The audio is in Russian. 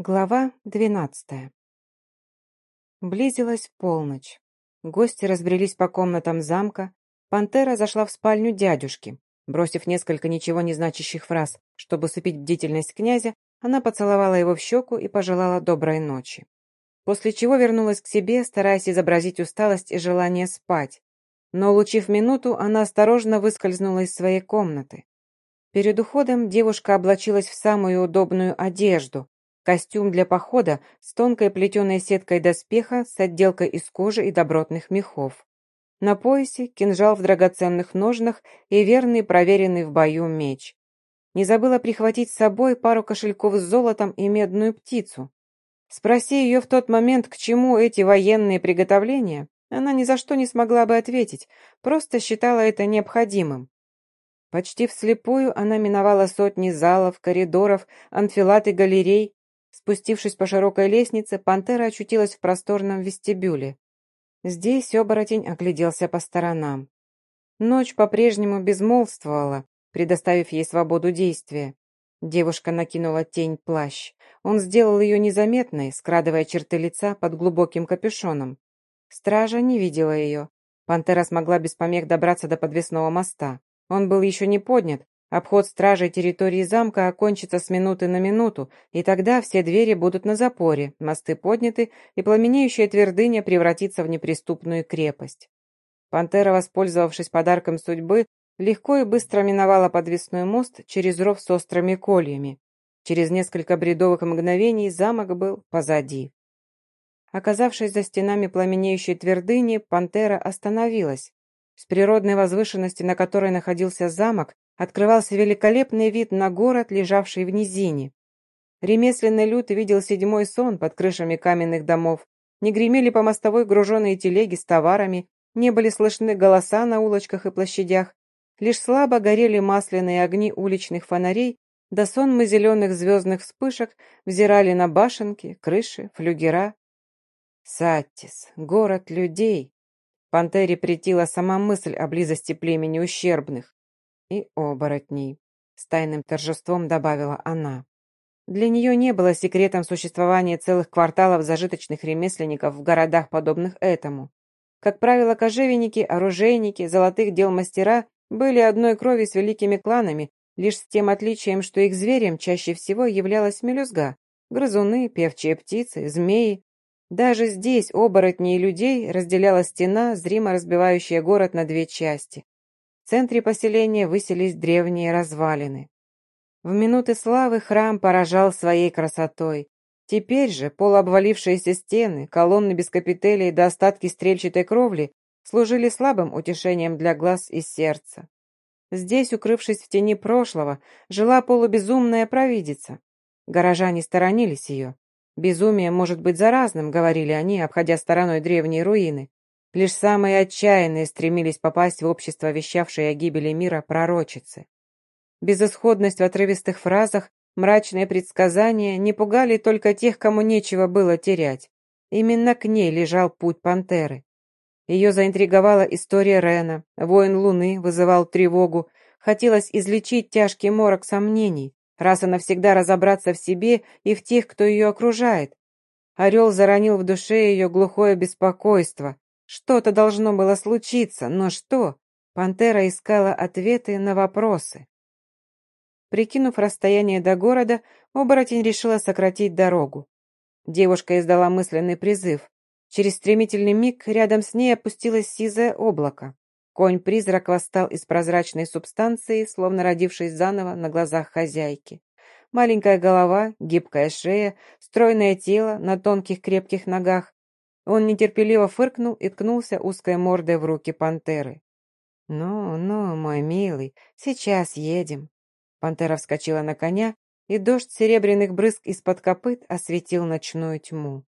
Глава двенадцатая. Близилась полночь. Гости разбрелись по комнатам замка. Пантера зашла в спальню дядюшки. Бросив несколько ничего не значащих фраз, чтобы усыпить бдительность князя, она поцеловала его в щеку и пожелала доброй ночи. После чего вернулась к себе, стараясь изобразить усталость и желание спать. Но, улучив минуту, она осторожно выскользнула из своей комнаты. Перед уходом девушка облачилась в самую удобную одежду, Костюм для похода с тонкой плетеной сеткой доспеха с отделкой из кожи и добротных мехов. На поясе кинжал в драгоценных ножнах и верный проверенный в бою меч. Не забыла прихватить с собой пару кошельков с золотом и медную птицу. Спроси ее в тот момент, к чему эти военные приготовления, она ни за что не смогла бы ответить, просто считала это необходимым. Почти вслепую она миновала сотни залов, коридоров, анфилат и галерей, Спустившись по широкой лестнице, пантера очутилась в просторном вестибюле. Здесь оборотень огляделся по сторонам. Ночь по-прежнему безмолвствовала, предоставив ей свободу действия. Девушка накинула тень плащ. Он сделал ее незаметной, скрадывая черты лица под глубоким капюшоном. Стража не видела ее. Пантера смогла без помех добраться до подвесного моста. Он был еще не поднят, Обход стражей территории замка окончится с минуты на минуту, и тогда все двери будут на запоре, мосты подняты, и пламенеющая твердыня превратится в неприступную крепость. Пантера, воспользовавшись подарком судьбы, легко и быстро миновала подвесной мост через ров с острыми кольями. Через несколько бредовых мгновений замок был позади. Оказавшись за стенами пламенеющей твердыни, пантера остановилась. С природной возвышенности, на которой находился замок, открывался великолепный вид на город, лежавший в низине. Ремесленный люд видел седьмой сон под крышами каменных домов, не гремели по мостовой груженные телеги с товарами, не были слышны голоса на улочках и площадях, лишь слабо горели масляные огни уличных фонарей, да сонмы зеленых звездных вспышек взирали на башенки, крыши, флюгера. Саттис, город людей. Пантере претила сама мысль о близости племени ущербных и оборотней», — с тайным торжеством добавила она. Для нее не было секретом существования целых кварталов зажиточных ремесленников в городах, подобных этому. Как правило, кожевенники, оружейники, золотых дел мастера были одной крови с великими кланами, лишь с тем отличием, что их зверем чаще всего являлась мелюзга, грызуны, певчие птицы, змеи. Даже здесь оборотни и людей разделяла стена, зримо разбивающая город на две части. В центре поселения высились древние развалины. В минуты славы храм поражал своей красотой. Теперь же полуобвалившиеся стены, колонны без капителей до остатки стрельчатой кровли служили слабым утешением для глаз и сердца. Здесь, укрывшись в тени прошлого, жила полубезумная провидица. Горожане сторонились ее. «Безумие может быть заразным», — говорили они, обходя стороной древние руины. Лишь самые отчаянные стремились попасть в общество, вещавшее о гибели мира пророчицы. Безысходность в отрывистых фразах, мрачные предсказания не пугали только тех, кому нечего было терять. Именно к ней лежал путь пантеры. Ее заинтриговала история Рена, воин Луны вызывал тревогу, хотелось излечить тяжкий морок сомнений, раз и навсегда разобраться в себе и в тех, кто ее окружает. Орел заронил в душе ее глухое беспокойство, что-то должно было случиться, но что? Пантера искала ответы на вопросы. Прикинув расстояние до города, оборотень решила сократить дорогу. Девушка издала мысленный призыв. Через стремительный миг рядом с ней опустилось сизое облако. Конь-призрак восстал из прозрачной субстанции, словно родившись заново на глазах хозяйки. Маленькая голова, гибкая шея, стройное тело на тонких крепких ногах, он нетерпеливо фыркнул и ткнулся узкой мордой в руки пантеры. «Ну, ну, мой милый, сейчас едем». Пантера вскочила на коня, и дождь серебряных брызг из-под копыт осветил ночную тьму.